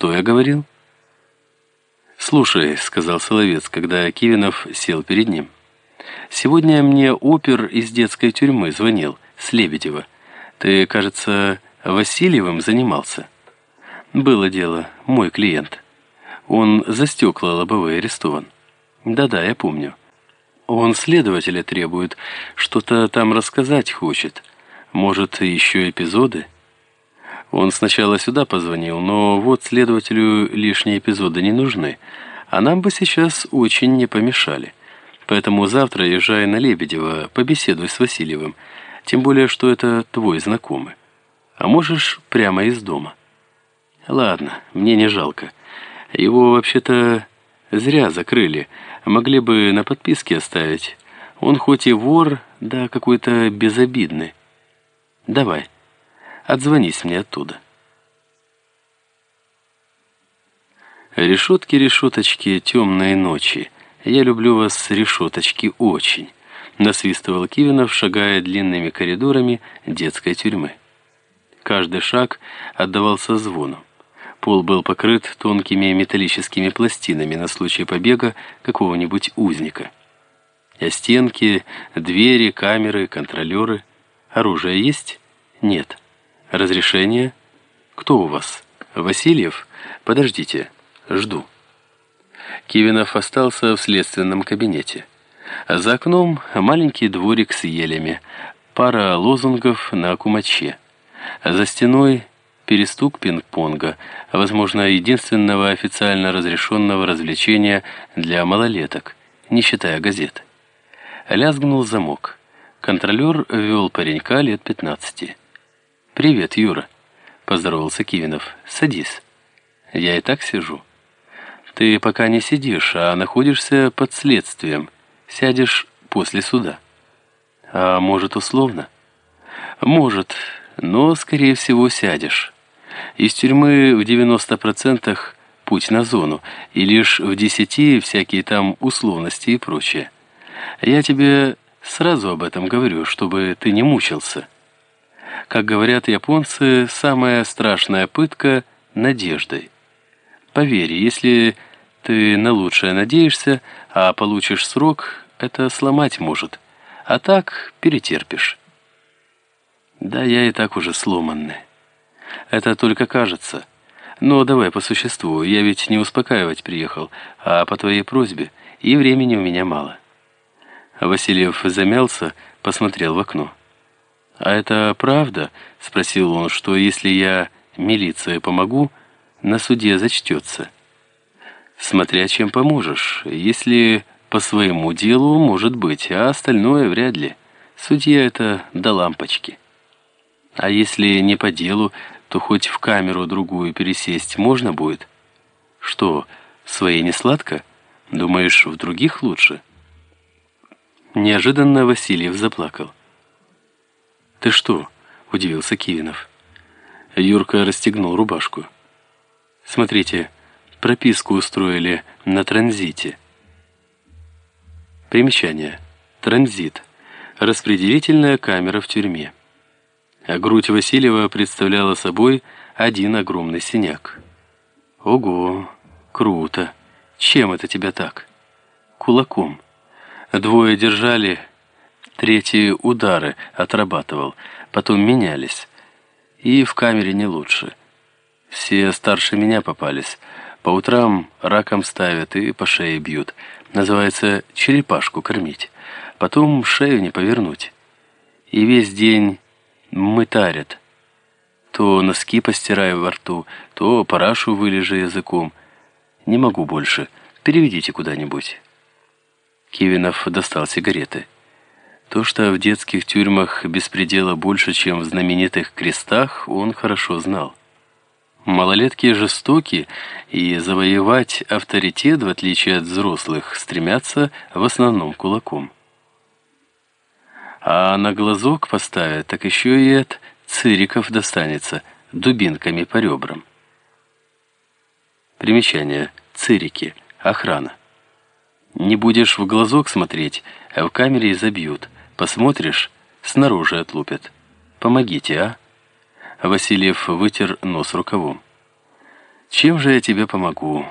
Что я говорил? «Слушай», — сказал Соловец, когда Кивинов сел перед ним. «Сегодня мне опер из детской тюрьмы звонил, с Лебедева. Ты, кажется, Васильевым занимался?» «Было дело, мой клиент. Он за стекла лобовые арестован». «Да-да, я помню. Он следователя требует, что-то там рассказать хочет. Может, еще эпизоды?» Он сначала сюда позвонил, но вот следователю лишние эпизоды не нужны, а нам бы сейчас очень не помешали. Поэтому завтра езжай на Лебедева, побеседуй с Васильевым, тем более, что это твой знакомый. А можешь прямо из дома. Ладно, мне не жалко. Его вообще-то зря закрыли, могли бы на подписке оставить. Он хоть и вор, да какой-то безобидный. Давай. Отзвонись мне оттуда. Решетки, решеточки, темные ночи. Я люблю вас, решеточки, очень. Насвистывал Кивинов, шагая длинными коридорами детской тюрьмы. Каждый шаг отдавался звону. Пол был покрыт тонкими металлическими пластинами на случай побега какого-нибудь узника. А стенки, двери, камеры, контролеры. Оружие есть? Нет. «Разрешение? Кто у вас? Васильев? Подождите, жду». Кивинов остался в следственном кабинете. За окном маленький дворик с елями, пара лозунгов на кумаче. За стеной перестук пинг-понга, возможно, единственного официально разрешенного развлечения для малолеток, не считая газет. Лязгнул замок. Контролер вел паренька лет пятнадцати. «Привет, Юра», — поздоровался Кивинов. «Садись. Я и так сижу. Ты пока не сидишь, а находишься под следствием. Сядешь после суда». «А может, условно?» «Может, но, скорее всего, сядешь. Из тюрьмы в 90% путь на зону, и лишь в 10% всякие там условности и прочее. Я тебе сразу об этом говорю, чтобы ты не мучился». Как говорят японцы, самая страшная пытка – надеждой. Поверь, если ты на лучшее надеешься, а получишь срок, это сломать может. А так перетерпишь. Да, я и так уже сломанный. Это только кажется. Но давай по существу, я ведь не успокаивать приехал, а по твоей просьбе, и времени у меня мало. Васильев замялся, посмотрел в окно. «А это правда?» — спросил он, что если я милиции помогу, на суде зачтется. «Смотря чем поможешь. Если по своему делу, может быть, а остальное вряд ли. Судья это до лампочки. А если не по делу, то хоть в камеру другую пересесть можно будет? Что, своей не сладко? Думаешь, в других лучше?» Неожиданно Васильев заплакал. «Ты что?» – удивился Кивинов. Юрка расстегнул рубашку. «Смотрите, прописку устроили на транзите». Примечание. Транзит. Распределительная камера в тюрьме. А грудь Васильева представляла собой один огромный синяк. «Ого! Круто! Чем это тебя так?» «Кулаком. Двое держали, Третьи удары отрабатывал, потом менялись. И в камере не лучше. Все старше меня попались. По утрам раком ставят и по шее бьют. Называется черепашку кормить. Потом шею не повернуть. И весь день мытарят. То носки постираю во рту, то парашу вылежу языком. Не могу больше. Переведите куда-нибудь. Кивинов достал сигареты. То, что в детских тюрьмах беспредела больше, чем в знаменитых крестах, он хорошо знал. Малолетки жестоки, и завоевать авторитет, в отличие от взрослых, стремятся в основном кулаком. А на глазок поставят, так еще и от цириков достанется, дубинками по ребрам. Примечание. Цирики. Охрана. Не будешь в глазок смотреть, а в камере забьют – Посмотришь, снаружи отлупят. Помогите, а?» Васильев вытер нос рукавом. Чем же я тебе помогу?